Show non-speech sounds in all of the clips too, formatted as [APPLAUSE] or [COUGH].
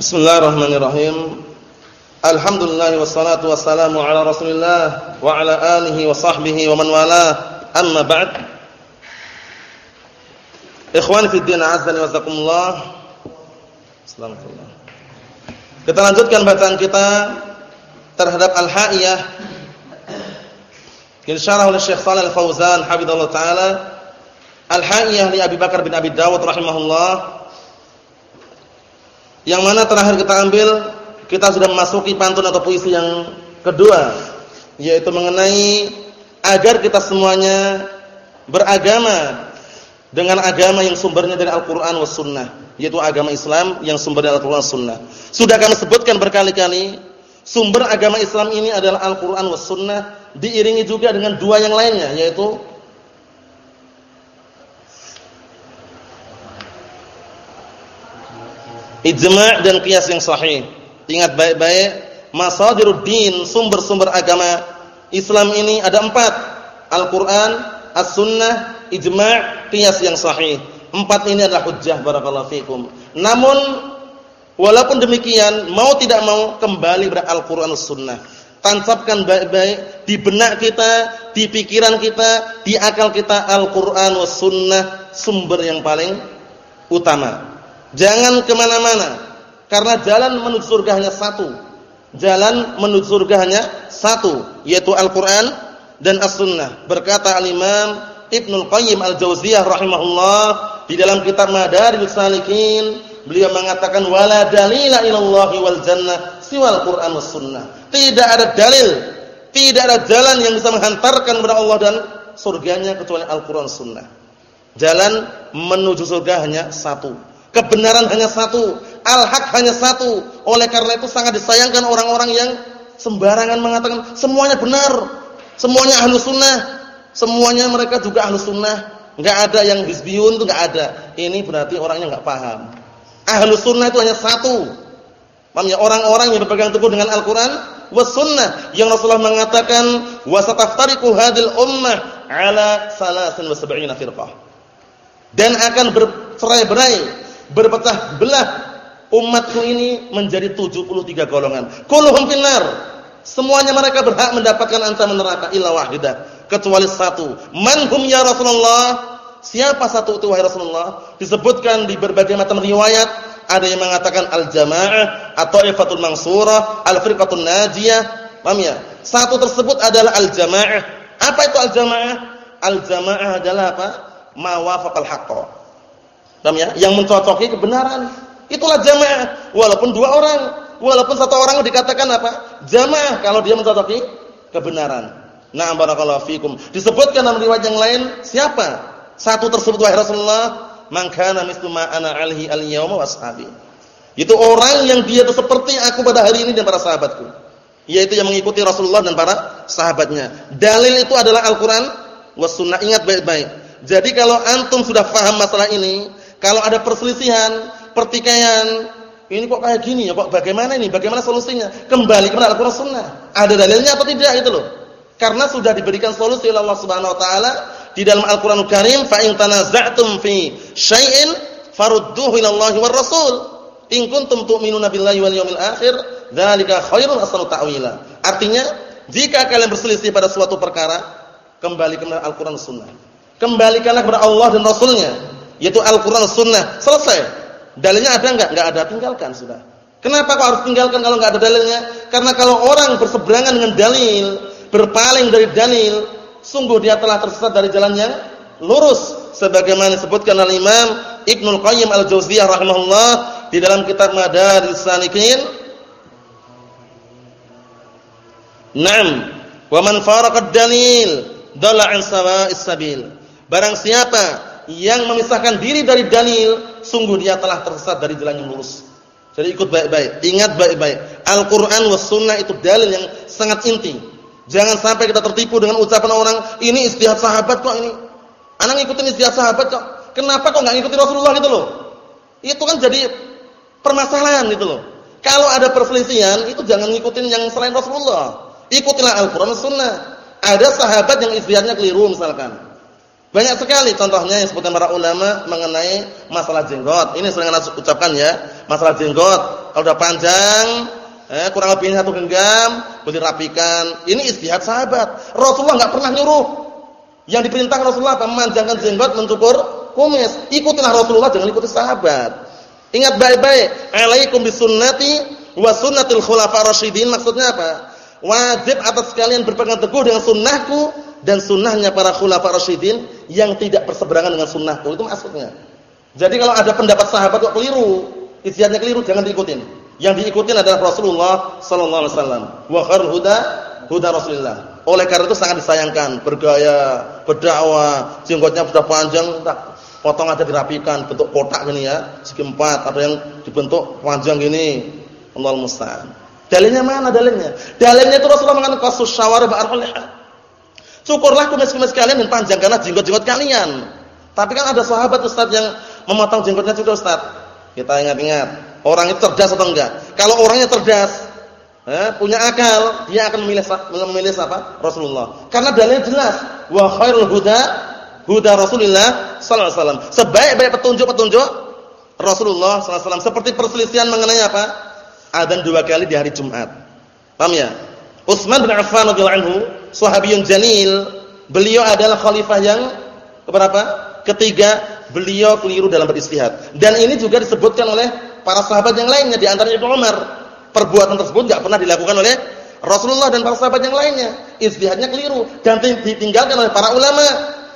Bismillahirrahmanirrahim. Alhamdulillah wassalatu wassalamu ala Rasulillah wa ala alihi wa sahbihi wa man wala. Amma ba'd. Ikhwani fi din, azza wa jazakumullah. Assalamualaikum. Kita lanjutkan bacaan kita terhadap Al-Ha'iyah. Insyaallah oleh Syekh Shalal Al-Fauzan hafizallahu taala. Al-Ha'iyah li Abi Bakar bin Abi Dawud rahimahullah yang mana terakhir kita ambil kita sudah memasuki pantun atau puisi yang kedua yaitu mengenai agar kita semuanya beragama dengan agama yang sumbernya dari Al-Qur'an was sunnah yaitu agama Islam yang sumber dari Al-Qur'an sunnah. Sudah kami sebutkan berkali-kali sumber agama Islam ini adalah Al-Qur'an was sunnah diiringi juga dengan dua yang lainnya yaitu ijma' dan qiyas yang sahih. Ingat baik-baik, masadiruddin, sumber-sumber agama Islam ini ada empat. Al-Quran, As-Sunnah, ijma', qiyas yang sahih. Empat ini adalah hujjah barakallahu fikum. Namun walaupun demikian, mau tidak mau kembali pada Al-Quran As-Sunnah. Tancapkan baik-baik di benak kita, di pikiran kita, di akal kita Al-Quran Was-Sunnah sumber yang paling utama. Jangan ke mana-mana. Karena jalan menuju surga hanya satu. Jalan menuju surga hanya satu. Yaitu Al-Quran dan As-Sunnah. Berkata Al-Imam Ibnul Qayyim Al-Jauziyah rahimahullah. Di dalam kitab Madarijus Salikin. Beliau mengatakan. Wala dalila ilallahi wal jannah. Siwal Quran was sunnah. Tidak ada dalil. Tidak ada jalan yang bisa menghantarkan kepada Allah dan surganya kecuali Al-Quran Sunnah. Jalan menuju surga hanya satu Kebenaran hanya satu, al-haq hanya satu. Oleh karena itu sangat disayangkan orang-orang yang sembarangan mengatakan semuanya benar, semuanya ahlu sunnah, semuanya mereka juga ahlu sunnah. Enggak ada yang hizbiyun itu enggak ada. Ini berarti orangnya enggak paham. Ahlu sunnah itu hanya satu. Ya? Orang-orang yang berpegang teguh dengan Al-Quran was sunnah yang Rasulullah mengatakan wasataftariqu hadil ummah ala salasin wa firqah. Dan akan bercerai-berai berpecah belah umatku ini menjadi 73 golongan. Kulluhum finnar. Semuanya mereka berhak mendapatkan ancaman neraka illa wahidah, kecuali satu. Manhum ya Rasulullah? Siapa satu itu wahai Rasulullah? Disebutkan di berbagai macam riwayat, ada yang mengatakan al-jamaah atau ifatul mansurah, al-firqatul najiyah. Paham ya? Satu tersebut adalah al-jamaah. Apa itu al-jamaah? Al-jamaah adalah apa? Ma wafaqal haqqa Paham ya? Yang mencocoki kebenaran. Itulah jamaah. Walaupun dua orang, walaupun satu orang dikatakan apa? Jamaah kalau dia mencocoki kebenaran. Nah, barakallahu fikum. Disebutkan dalam riwayat yang lain siapa? Satu tersebut wahai Rasulullah, "Man kana mislu ma ana alhi al-yawma washabi." Itu orang yang dia itu seperti aku pada hari ini dan para sahabatku. Yaitu yang mengikuti Rasulullah dan para sahabatnya. Dalil itu adalah Al-Qur'an was. Ingat baik-baik. Jadi kalau antum sudah faham masalah ini, kalau ada perselisihan, pertikaian, ini kok kayak gini ya, kok bagaimana ini? Bagaimana solusinya? Kembali kepada Al-Qur'an Sunnah. Ada dalilnya atau tidak itu loh. Karena sudah diberikan solusi oleh Allah Subhanahu wa taala di dalam Al-Qur'anul Karim, fa in tanaza'tum fi syai'in farudduhu ila Allah war Rasul. In kuntum tu'minuna billahi wal yawmil akhir, dzalika khairun asanu ta'wila. Artinya, jika kalian berselisih pada suatu perkara, kembali kepada Al-Qur'an Sunnah. Kembalikanlah kepada Allah dan Rasulnya yaitu Al-Qur'an Sunnah. Selesai. Dalilnya ada enggak? Enggak ada, tinggalkan sudah. Kenapa kok harus tinggalkan kalau enggak ada dalilnya? Karena kalau orang berseberangan dengan dalil, berpaling dari dalil, sungguh dia telah tersesat dari jalan yang lurus sebagaimana disebutkan oleh Imam Ibnul Qayyim Al-Jauziyah rahimahullah di dalam kitab Madarijus Salikin. Naam, wa man faraqa dalil dalla an sawa'is sabil. Barang siapa yang memisahkan diri dari dalil, sungguh dia telah tersesat dari jalan yang lurus. Jadi ikut baik-baik, ingat baik-baik. Al-Qur'an was sunnah itu dalil yang sangat inti. Jangan sampai kita tertipu dengan ucapan orang, ini istihad sahabat kok ini. Anak ngikutin istihad sahabat kok. Kenapa kok enggak ngikutin Rasulullah gitu loh? Itu kan jadi permasalahan gitu loh. Kalau ada perselisihan, itu jangan ngikutin yang selain Rasulullah. Ikutilah Al-Qur'an sunnah. Ada sahabat yang istihadnya keliru misalkan. Banyak sekali contohnya yang sebutkan para ulama mengenai masalah jenggot. Ini sering saya ucapkan ya, masalah jenggot. Kalau udah panjang, eh, kurang lebih satu genggam, boleh rapikan. Ini istihad sahabat. Rasulullah nggak pernah nyuruh. Yang diperintahkan Rasulullah? Memanjangkan jenggot, mencukur kumis. Ikutilah Rasulullah, jangan ikuti sahabat. Ingat baik-baik, alaikum bisunnati wa sunnatil khulafa rasyidin. Maksudnya apa? Wajib atas kalian berpegang teguh dengan sunnahku dan sunnahnya para khulafa rasyidin yang tidak berseberangan dengan sunnahku. Itu maksudnya. Jadi kalau ada pendapat sahabat kok keliru, ijtihadnya keliru jangan diikutin. Yang diikutin adalah Rasulullah sallallahu alaihi wasallam. Wa khairul huda huda Rasulullah. Oleh karena itu sangat disayangkan bergaya, berdakwah, jenggotnya sudah panjang, tak potong aja dirapikan, bentuk kotak gini ya, segi empat, ada yang dibentuk panjang gini. Allah musta'an. Dalilnya mana dalilnya? Dalilnya itu Rasulullah mengatakan qasus syawar ba'arul Syukurlah kumis-kumis kalian dan panjangkanlah jenggot-jenggot kalian. Tapi kan ada sahabat Ustaz yang memotong jenggotnya juga Ustaz. Kita ingat-ingat Orang itu cerdas atau enggak? Kalau orangnya cerdas, eh, punya akal, dia akan memilih memilih apa? Rasulullah. Karena dalilnya jelas, wa khairul huda huda Rasulullah sallallahu alaihi wasallam. Sebaik-baik petunjuk-petunjuk Rasulullah sallallahu alaihi wasallam. Seperti perselisihan mengenai apa? Adzan dua kali di hari Jumat. Paham ya? Utsman bin Affan radhiyallahu anhu, sahabiyun jalil, beliau adalah khalifah yang keberapa? Ketiga, beliau keliru dalam beristihad. Dan ini juga disebutkan oleh para sahabat yang lainnya di antaranya Ibnu Umar. Perbuatan tersebut enggak pernah dilakukan oleh Rasulullah dan para sahabat yang lainnya. Istihadnya keliru dan ditinggalkan oleh para ulama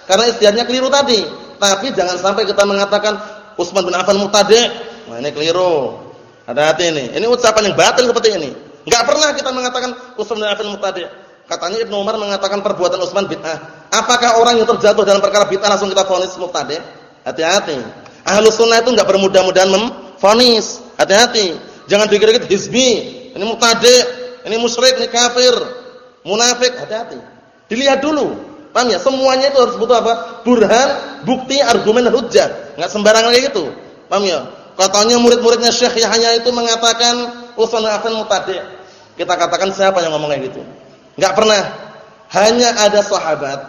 karena istihadnya keliru tadi. Tapi jangan sampai kita mengatakan Utsman bin Affan mutadi. Nah, ini keliru. Hati-hati ini. Ini ucapan yang batil seperti ini. Enggak pernah kita mengatakan Utsman bin Affan mutadi. Katanya Ibnu Umar mengatakan perbuatan Utsman bid'ah. Apakah orang yang terjatuh dalam perkara bid'ah langsung kita vonis mutadi? Hati-hati. Ahlus sunnah itu enggak bermudah-mudahan Fonis, hati-hati. Jangan dikira-kira hizbi, ini mubtadi', ini musyrik, ini kafir, munafik, hati-hati. Dilihat dulu. Paham ya? Semuanya itu harus butuh apa? Burhan, bukti, argumen, hujjah. Enggak sembarangan kayak gitu. Paham ya? Katanya murid-muridnya Syekh Yahya itu mengatakan usul Affan mubtadi'. Kita katakan siapa yang ngomong kayak gitu? Enggak pernah. Hanya ada sahabat.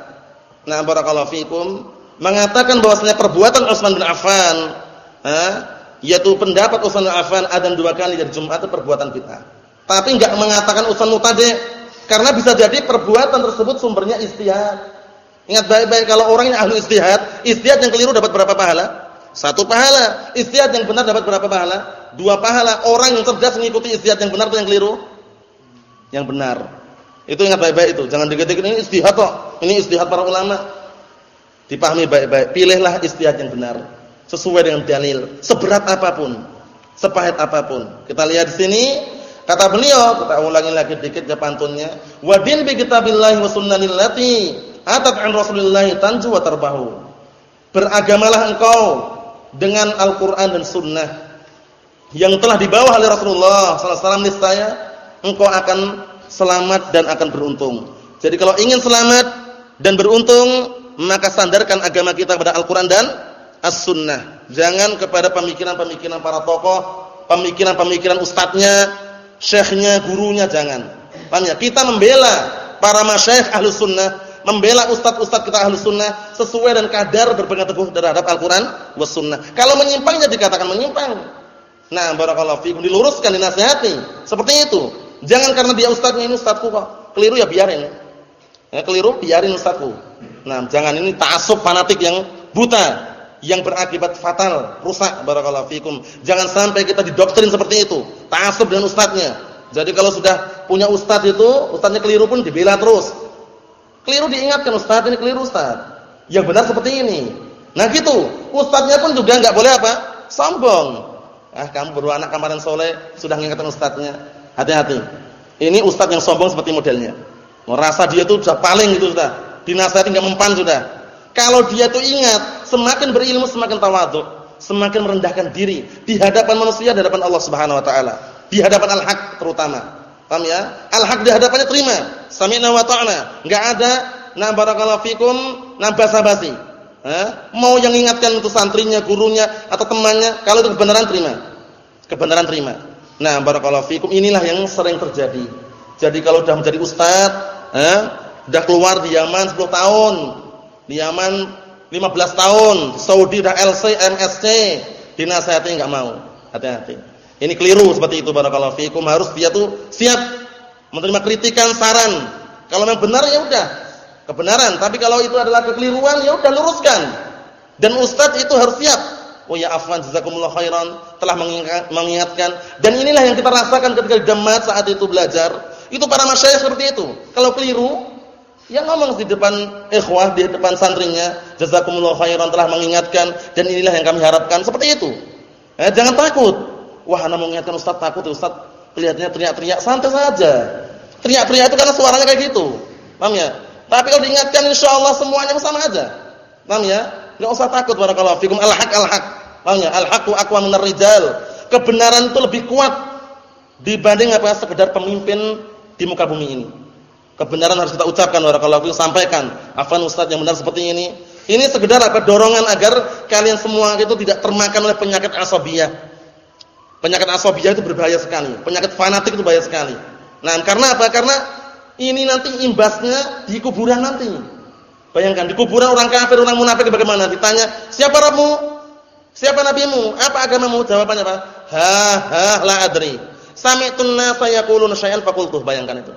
Nah, barakallahu fikum mengatakan bahwasanya perbuatan Utsman bin Affan, ha, yaitu pendapat Utsman Affan adzan dua kali dari Jumat itu perbuatan bid'ah. Tapi enggak mengatakan Utsman mutadi karena bisa jadi perbuatan tersebut sumbernya istihad. Ingat baik-baik kalau orangnya ahli istihad, istihad yang keliru dapat berapa pahala? Satu pahala. Istihad yang benar dapat berapa pahala? Dua pahala. Orang yang cerdas mengikuti istihad yang benar atau yang keliru? Yang benar. Itu ingat baik-baik itu. Jangan dikit-dikit ini istihad kok. Ini istihad para ulama. Dipahami baik-baik. Pilihlah istihad yang benar sesuai dengan dalil, seberat apa pun, sepahit apa pun. Kita lihat di sini kata beliau, kita ulangi lagi dikit ya pantunnya, wa din bi kitabillahi wa sunnanil lati atat an Rasulillah tanju wa tarbahu. Beragamalah engkau dengan Al-Qur'an dan sunnah yang telah dibawa oleh Rasulullah sallallahu alaihi wasallam engkau akan selamat dan akan beruntung. Jadi kalau ingin selamat dan beruntung, maka sandarkan agama kita pada Al-Qur'an dan as-sunnah. Jangan kepada pemikiran-pemikiran para tokoh, pemikiran-pemikiran ustadznya, syekhnya, gurunya, jangan. Paham ya? Kita membela para masyayikh ahlu sunnah, membela ustadz-ustadz kita ahlu sunnah, sesuai dan kadar berpegang teguh terhadap Al-Quran was sunnah. Kalau menyimpangnya dikatakan menyimpang. Nah, barakallahu fikum, diluruskan, dinasihati. Seperti itu. Jangan karena dia ustadznya ini ustadzku kok. Keliru ya biarin. Ya, keliru biarin ustadzku. Nah, jangan ini ta'assub fanatik yang buta yang berakibat fatal, rusak barakallahu fikum. Jangan sampai kita didoktrin seperti itu, ta'assub dengan ustadznya. Jadi kalau sudah punya ustadz itu, ustadznya keliru pun dibela terus. Keliru diingatkan ustadz ini keliru ustadz. Yang benar seperti ini. Nah gitu, ustadznya pun juga enggak boleh apa? Sombong. Ah, kamu baru anak kamaran soleh sudah mengingatkan ustadznya. Hati-hati. Ini ustadz yang sombong seperti modelnya. Merasa dia itu sudah paling itu sudah. Dinasihati enggak mempan sudah. Kalau dia tuh ingat, semakin berilmu semakin tawadhu, semakin merendahkan diri di hadapan manusia, di hadapan Allah Subhanahu wa taala, di hadapan al-haq terutama. Paham ya? Al-haq di hadapannya terima. Sami'na wa ta'na. Enggak ada na barakallahu fikum na basa-basi. Mau yang ingatkan itu santrinya, gurunya atau temannya, kalau itu kebenaran terima. Kebenaran terima. Nah, barakallahu fikum inilah yang sering terjadi. Jadi kalau sudah menjadi ustaz, eh, sudah keluar di Yaman 10 tahun, di Yaman 15 tahun, Saudi udah LC, MSC, dinasihati enggak mau. Hati-hati. Ini keliru seperti itu barakallahu fikum. Harus dia tuh siap menerima kritikan, saran. Kalau memang benar ya udah kebenaran, tapi kalau itu adalah kekeliruan ya udah luruskan. Dan ustaz itu harus siap. Oh ya afwan jazakumullah khairan telah mengingatkan dan inilah yang kita rasakan ketika di saat itu belajar. Itu para masyayikh seperti itu. Kalau keliru Ya ngomong di depan ikhwah, di depan santrinya, jazakumullah khairan telah mengingatkan dan inilah yang kami harapkan seperti itu. Eh, jangan takut. Wah, ana mengingatkan Ustaz takut, Ustaz kelihatannya teriak-teriak, santai saja. Teriak-teriak itu karena suaranya kayak gitu. Paham ya? Tapi kalau diingatkan insyaallah semuanya sama aja. Paham ya? Enggak usah takut barakallahu fikum al-haq al-haq. Paham ya? Al-haqqu aqwa minar rijal. Kebenaran itu lebih kuat dibanding apa sekedar pemimpin di muka bumi ini. Kebenaran harus kita ucapkan barakallahu fikum, sampaikan. Afan Ustaz yang benar seperti ini. Ini sekedar apa dorongan agar kalian semua itu tidak termakan oleh penyakit asabiyah. Penyakit asabiyah itu berbahaya sekali. Penyakit fanatik itu bahaya sekali. Nah, karena apa? Karena ini nanti imbasnya di kuburan nanti. Bayangkan di kuburan orang kafir, orang munafik bagaimana? Ditanya, "Siapa Rabbmu?" "Siapa nabimu?" "Apa agamamu?" Jawabannya apa? "Ha ha la adri." Sami'tun nasa yaquluna syai'an faqultuh. Bayangkan itu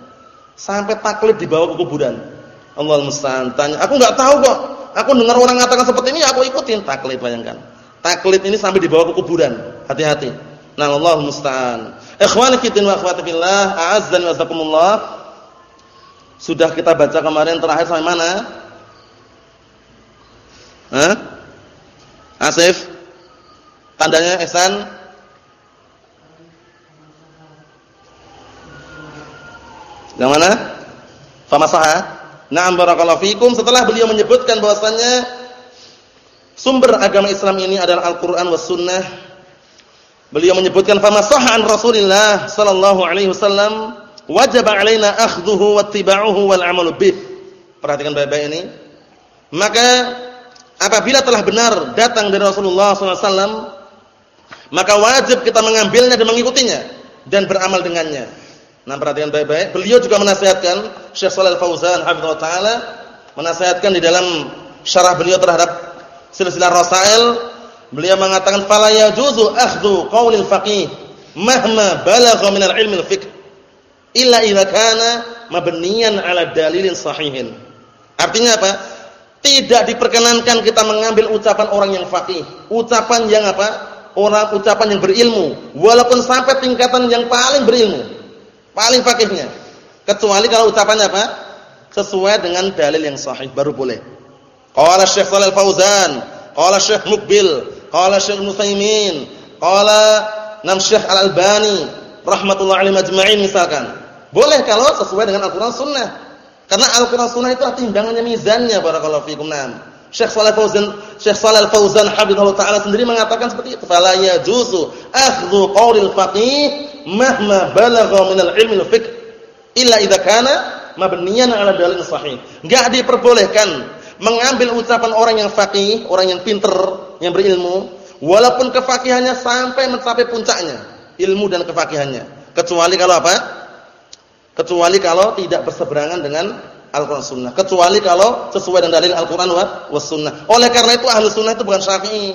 sampai taklid dibawa ke kuburan. Allah musta'an. Tanya, aku nggak tahu kok. Aku dengar orang mengatakan seperti ini, aku ikutin taklid bayangkan. Taklid ini sampai dibawa ke kuburan. Hati-hati. Nah, Allah musta'an. Ikhwani fillah wa akhwati fillah, a'azzani wa azakumullah. Sudah kita baca kemarin terakhir sampai mana? Hah? Asif? Tandanya ihsan? Yang mana? Famasaha. Na'am barakallahu fikum. Setelah beliau menyebutkan bahwasannya sumber agama Islam ini adalah Al-Qur'an was sunnah. Beliau menyebutkan famasaha an Rasulillah sallallahu alaihi wasallam wajib alaina akhdhuhu wattiba'uhu wal 'amalu bih. Perhatikan baik-baik ini. Maka apabila telah benar datang dari Rasulullah SAW, maka wajib kita mengambilnya dan mengikutinya dan beramal dengannya. Nah, perhatikan baik-baik. Beliau juga menasihatkan Syekh Shalal Fauzan hafizallahu taala menasihatkan di dalam syarah beliau terhadap silsilah Rasail, beliau mengatakan fala yajuzu akhdhu qaulil faqih mahma balagha min al-ilm al-fiqh illa idza kana mabniyan ala dalilin sahihin. Artinya apa? Tidak diperkenankan kita mengambil ucapan orang yang faqih, ucapan yang apa? Orang ucapan yang berilmu, walaupun sampai tingkatan yang paling berilmu. Paling fakihnya. Kecuali kalau ucapannya apa? Sesuai dengan dalil yang sahih baru boleh. Qala Syekh Shalal Fauzan, qala Syekh Mukbil, qala Syekh Nusaimin, qala Nam Syekh Al-Albani rahmatullahi alaihi majma'in misalkan. Boleh kalau sesuai dengan Al-Qur'an Sunnah. Karena Al-Qur'an Sunnah itu timbangannya mizannya barakallahu fikum. Naam. Syekh Shalal Fauzan, Syekh Shalal Fauzan habibullah taala sendiri mengatakan seperti itu. Fala yajuzu akhdhu qaulil faqih mahma balagha min al-ilmi al-fiqh illa idza kana mabniyan 'ala dalil sahih. Enggak diperbolehkan mengambil ucapan orang yang faqih, orang yang pinter, yang berilmu, walaupun kefakihannya sampai mencapai puncaknya, ilmu dan kefakihannya. Kecuali kalau apa? Kecuali kalau tidak berseberangan dengan Al-Qur'an Sunnah. Kecuali kalau sesuai dengan dalil Al-Qur'an wa Sunnah. Oleh karena itu ahlu sunnah itu bukan Syafi'i,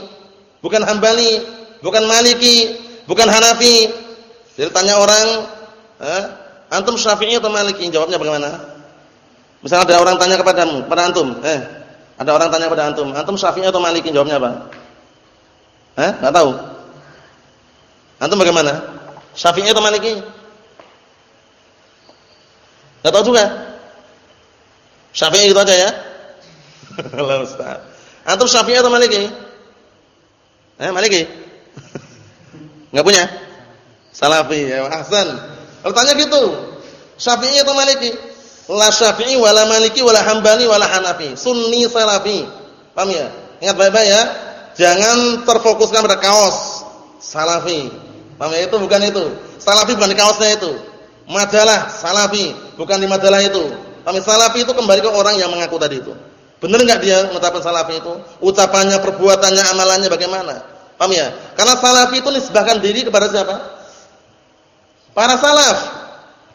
bukan Hambali, bukan Maliki, bukan Hanafi, jadi tanya orang, eh, antum Syafi'i atau Maliki? Jawabnya bagaimana? Misalnya ada orang tanya kepadamu, pada antum, eh, ada orang tanya kepada antum, antum Syafi'i atau Maliki? Jawabnya apa? Eh, enggak tahu. Antum bagaimana? Syafi'i atau Maliki? Enggak tahu juga. Syafi'i itu aja ya. [LAUGHS] Allah Ustaz. Antum Syafi'i atau Maliki? Eh, Maliki? Enggak punya? Salafi, ya Ahsan. Kalau tanya gitu, Syafi'i atau Maliki? La Syafi'i wala Maliki wala Hambali wala Hanafi. Sunni Salafi. Paham ya? Ingat baik-baik ya. Jangan terfokuskan pada kaos Salafi. Paham ya? Itu bukan itu. Salafi bukan di kaosnya itu. Majalah Salafi, bukan di majalah itu. Ya? Salafi itu kembali ke orang yang mengaku tadi itu. Benar enggak dia mengucapkan Salafi itu? Ucapannya, perbuatannya, amalannya bagaimana? Paham ya? Karena Salafi itu nisbahkan diri kepada siapa? Para salaf.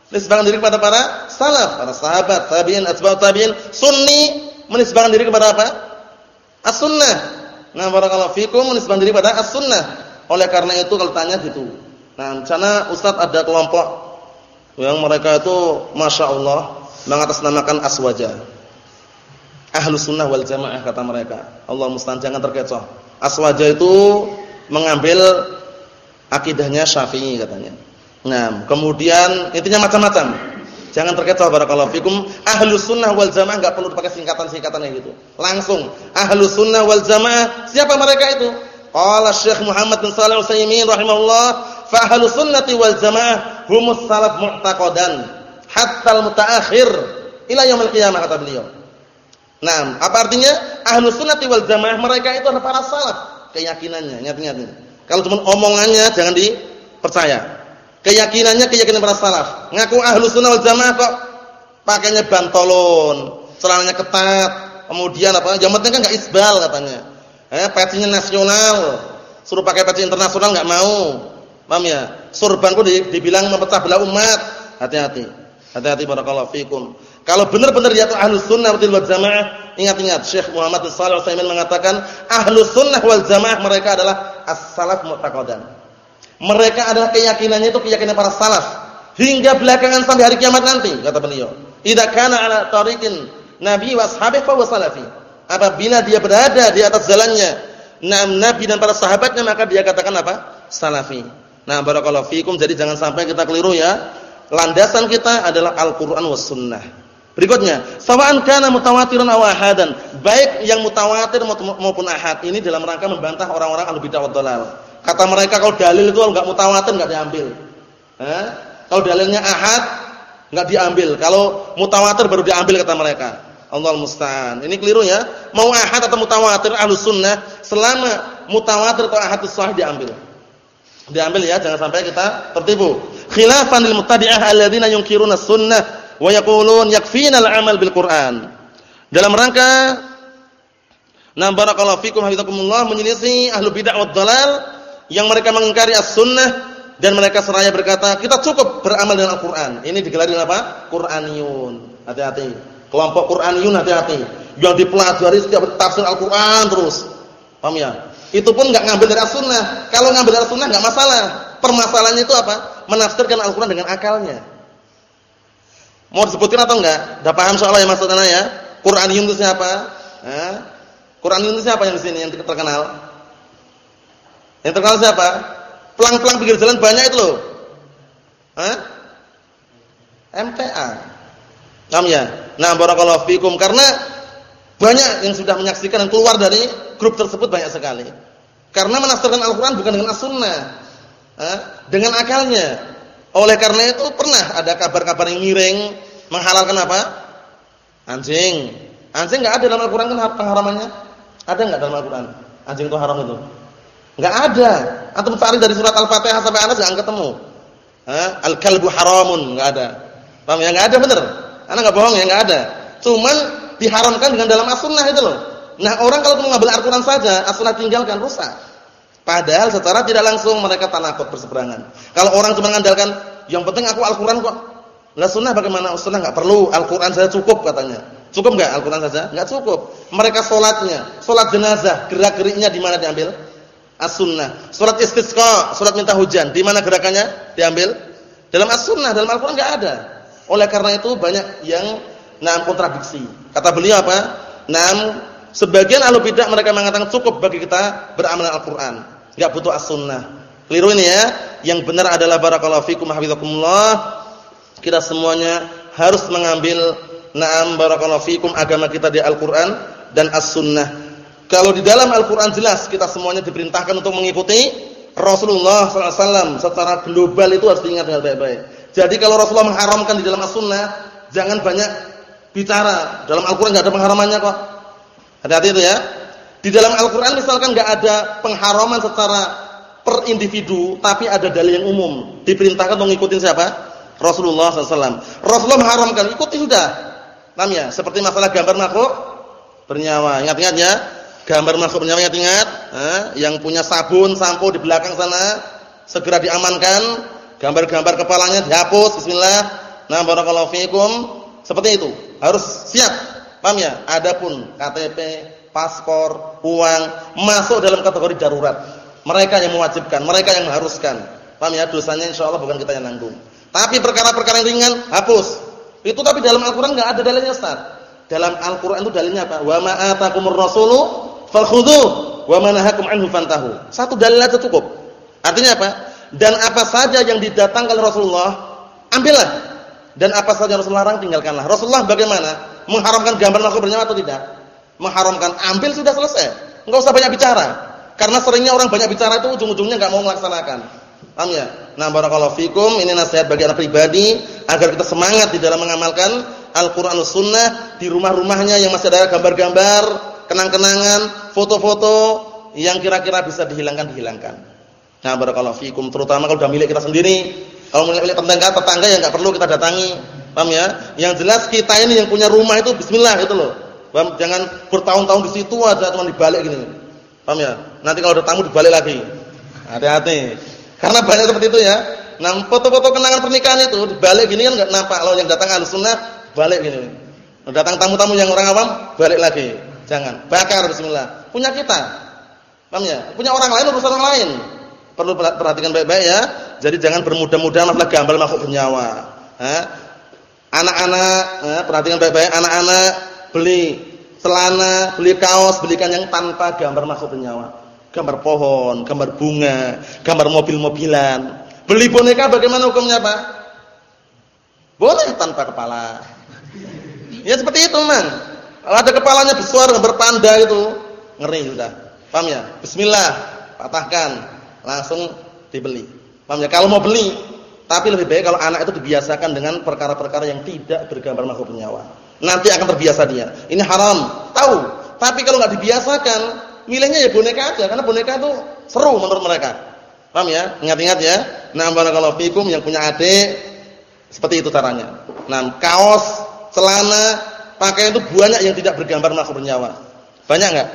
Nisbahkan diri kepada para salaf, para sahabat, tabi'in, atba'ut tabi'in, sunni menisbahkan diri kepada apa? As-sunnah. Nah, barakallahu fikum menisbahkan diri kepada as-sunnah. Oleh karena itu kalau tanya gitu. Nah, sana Ustadz ada kelompok yang mereka itu Masya Allah mengatasnamakan aswaja. Ahlus sunnah wal jamaah kata mereka. Allah mustahil jangan terkecoh. Aswaja itu mengambil akidahnya syafi'i katanya. Nah, kemudian intinya macam-macam. Jangan terkecoh barakallahu fikum. Ahlus sunnah wal jamaah enggak perlu pakai singkatan-singkatan gitu. Langsung ahlus sunnah wal jamaah. Siapa mereka itu? Qala Syekh Muhammad bin Shalih Al-Utsaimin rahimahullah, fa ahlus sunnati wal jamaah humus salaf mu'taqadan hatta al-mutaakhir ila yaumil qiyamah kata beliau. Nah, apa artinya? Ahlus sunnati wal jamaah mereka itu adalah para salaf keyakinannya. Ingat-ingat. Kalau cuma omongannya jangan dipercaya. Keyakinannya keyakinan para salaf. Ngaku ahlus sunnah wal jamaah kok pakainya bantolon, celananya ketat, kemudian apa? Penting kan enggak isbal katanya. Eh, pecinya nasional. Suruh pakai peci internasional enggak mau. Paham ya? Surban pun dibilang memecah belah umat. Hati-hati. Hati-hati barakallahu fikum. Kalau benar-benar dia itu ahlus sunnah wal jamaah, ingat-ingat Syekh Muhammad bin Shalih Al-Utsaimin mengatakan ahlus sunnah wal jamaah mereka adalah as-salaf mu'taqadan. Mereka adalah keyakinannya itu keyakinan para salaf hingga belakangan sampai hari kiamat nanti kata beliau. Idza kana ala tariqin nabi wa ashabihi fa salafi. Apabila dia berada di atas jalannya Nabi dan para sahabatnya maka dia katakan apa? Salafi. Nah, barakallahu fikum. Jadi jangan sampai kita keliru ya. Landasan kita adalah Al-Qur'an was sunnah. Berikutnya, sawa'an kana mutawatiran aw ahadan, baik yang mutawatir maupun ahad. Ini dalam rangka membantah orang-orang ahli bidah Kata mereka kalau dalil itu enggak mutawatir enggak diambil. Kalau dalilnya ahad enggak diambil. Kalau mutawatir baru diambil kata mereka. Allah musta'an. Ini keliru ya. Mau ahad atau mutawatir ahlus sunnah selama mutawatir atau ahad sahih diambil. Diambil ya, jangan sampai kita tertipu. Khilafan lil muttadi'ah alladziina yunkiruna sunnah wa yaqulun yakfina al-amal bil Qur'an. Dalam rangka Nah barakallahu fikum hafizakumullah menyelisih ahlu bid'ah wad dalal yang mereka mengingkari as-sunnah dan mereka seraya berkata, kita cukup beramal dengan Al-Qur'an. Ini digelar dengan apa? Qur'aniyun. Hati-hati. Kelompok Qur'aniyun hati-hati. Yang dipelajari setiap tafsir Al-Qur'an terus. Paham ya? Itu pun enggak ngambil dari as-sunnah. Kalau ngambil dari enggak masalah. Permasalahannya itu apa? Menafsirkan Al-Qur'an dengan akalnya. Mau disebutkan atau enggak? Udah paham soalnya ya maksudnya ya? Qur'aniyun itu siapa? Eh? Qur'aniyun itu siapa yang di sini yang terkenal? Yang terkenal siapa? Pelang-pelang pinggir jalan banyak itu loh. Hah? MTA. Namanya. Nah, barakallahu fikum karena banyak yang sudah menyaksikan dan keluar dari grup tersebut banyak sekali. Karena menafsirkan Al-Qur'an bukan dengan as-sunnah. Dengan akalnya. Oleh karena itu pernah ada kabar-kabar yang miring menghalalkan apa? Anjing. Anjing enggak ada dalam Al-Qur'an kan pengharamannya? Ada enggak dalam Al-Qur'an? Anjing itu haram itu. Enggak ada. Antum cari dari surat Al-Fatihah sampai Anas enggak ketemu. Al-kalbu haramun, enggak ada. Paham ya? Enggak ada benar. Anak enggak bohong ya, enggak ada. Cuman diharamkan dengan dalam as-sunnah itu loh. Nah, orang kalau mengambil Al-Qur'an saja, as-sunnah tinggalkan rusak. Padahal secara tidak langsung mereka tanakut berseberangan. Kalau orang cuma mengandalkan yang penting aku Al-Qur'an kok. Lah sunnah bagaimana? Sunnah enggak perlu, Al-Qur'an saja cukup katanya. Cukup enggak Al-Qur'an saja? Enggak cukup. Mereka salatnya, salat jenazah, gerak-geriknya di mana diambil? as-sunnah. Surat istisqa, surat minta hujan, di mana gerakannya? Diambil dalam as-sunnah, dalam Al-Qur'an enggak ada. Oleh karena itu banyak yang nam kontradiksi. Kata beliau apa? Nam sebagian ahlu bidah mereka mengatakan cukup bagi kita beramal Al-Qur'an, enggak butuh as-sunnah. Keliru ini ya. Yang benar adalah barakallahu fikum. Kita semuanya harus mengambil na'am barakallahu fikum agama kita di Al-Qur'an dan as-sunnah kalau di dalam Al-Quran jelas kita semuanya diperintahkan untuk mengikuti Rasulullah SAW secara global itu harus diingat dengan baik-baik. Jadi kalau Rasulullah mengharamkan di dalam As-Sunnah, jangan banyak bicara. Dalam Al-Quran nggak ada pengharamannya kok. Hati-hati itu ya. Di dalam Al-Quran misalkan nggak ada pengharaman secara per individu, tapi ada dalil yang umum. Diperintahkan untuk mengikuti siapa? Rasulullah SAW. Rasulullah mengharamkan, ikuti sudah. Namanya seperti masalah gambar makhluk bernyawa. Ingat-ingat ya gambar masuk penyawanya ingat, eh, yang punya sabun, sampo di belakang sana segera diamankan, gambar-gambar kepalanya dihapus, bismillah. Nah, barakallahu fiikum. Seperti itu. Harus siap. Paham ya? Adapun KTP, paspor, uang masuk dalam kategori darurat. Mereka yang mewajibkan, mereka yang mengharuskan. Paham ya? Dosanya insyaallah bukan kita yang nanggung. Tapi perkara-perkara yang ringan hapus. Itu tapi dalam Al-Qur'an enggak ada dalilnya, Ustaz. Dalam Al-Qur'an itu dalilnya apa? Wa ma atakumur rasulu fakhudhu wa ma anhu fantahu. Satu dalil aja cukup. Artinya apa? Dan apa saja yang didatangkan Rasulullah, ambillah. Dan apa saja yang Rasulullah larang, tinggalkanlah. Rasulullah bagaimana? Mengharamkan gambar makhluk bernyawa atau tidak? Mengharamkan, ambil sudah selesai. Enggak usah banyak bicara. Karena seringnya orang banyak bicara itu ujung-ujungnya enggak mau melaksanakan. Paham ya? Nah, barakallahu fikum, ini nasihat bagi anak pribadi agar kita semangat di dalam mengamalkan Al-Qur'an Sunnah di rumah-rumahnya yang masih ada gambar-gambar, kenang-kenangan, foto-foto yang kira-kira bisa dihilangkan dihilangkan. Nah, barakallahu fikum, terutama kalau sudah milik kita sendiri. Kalau milik tetangga, tetangga yang enggak perlu kita datangi. Paham ya? Yang jelas kita ini yang punya rumah itu bismillah gitu loh. Paham? Jangan bertahun-tahun di situ aja cuma dibalik gini. Paham ya? Nanti kalau ada tamu dibalik lagi. Hati-hati. Karena banyak seperti itu ya. Nah, foto-foto kenangan pernikahan itu balik gini kan enggak nampak. Kalau yang datang ahli sunnah balik gini. Datang tamu-tamu yang orang awam balik lagi. Jangan. Bakar bismillah. Punya kita. Paham ya? Punya orang lain urusan orang lain. Perlu perhatikan baik-baik ya. Jadi jangan bermudah-mudahan masalah gambar makhluk bernyawa. Anak-anak, perhatikan baik-baik anak-anak beli celana, beli kaos, belikan yang tanpa gambar makhluk bernyawa gambar pohon, gambar bunga, gambar mobil-mobilan. Beli boneka bagaimana hukumnya, Pak? Boleh tanpa kepala. Ya seperti itu, Man. Kalau ada kepalanya besar gambar panda itu, ngeri sudah. Paham ya? Bismillah, patahkan, langsung dibeli. Paham ya? Kalau mau beli, tapi lebih baik kalau anak itu dibiasakan dengan perkara-perkara yang tidak bergambar makhluk bernyawa. Nanti akan terbiasa dia. Ini haram, tahu. Tapi kalau nggak dibiasakan, milihnya ya boneka aja karena boneka itu seru menurut mereka. Paham ya? Ingat-ingat ya. Nah, barakallahu fikum yang punya adik seperti itu caranya. Nah, kaos, celana, pakaian itu banyak yang tidak bergambar makhluk bernyawa. Banyak enggak?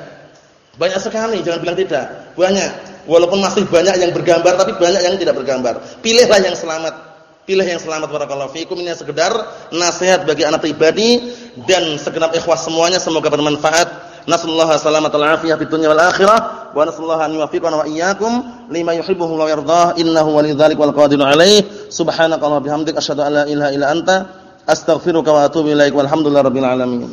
Banyak sekali, jangan bilang tidak. Banyak. Walaupun masih banyak yang bergambar tapi banyak yang tidak bergambar. Pilihlah yang selamat. Pilih yang selamat barakallahu fikum ini sekedar nasihat bagi anak pribadi dan segenap ikhwas semuanya semoga bermanfaat. Nasallahu salamatal afiyah fid dunya wal akhirah. Wa nasallahu an yuwaffiqana wa iyyakum lima yuhibbuhu wa yardah innahu walidzalika wal qadiru alaih. Subhanakallahumma bihamdika asyhadu an la ilaha illa anta astaghfiruka wa atubu ilaik. Walhamdulillahi rabbil alamin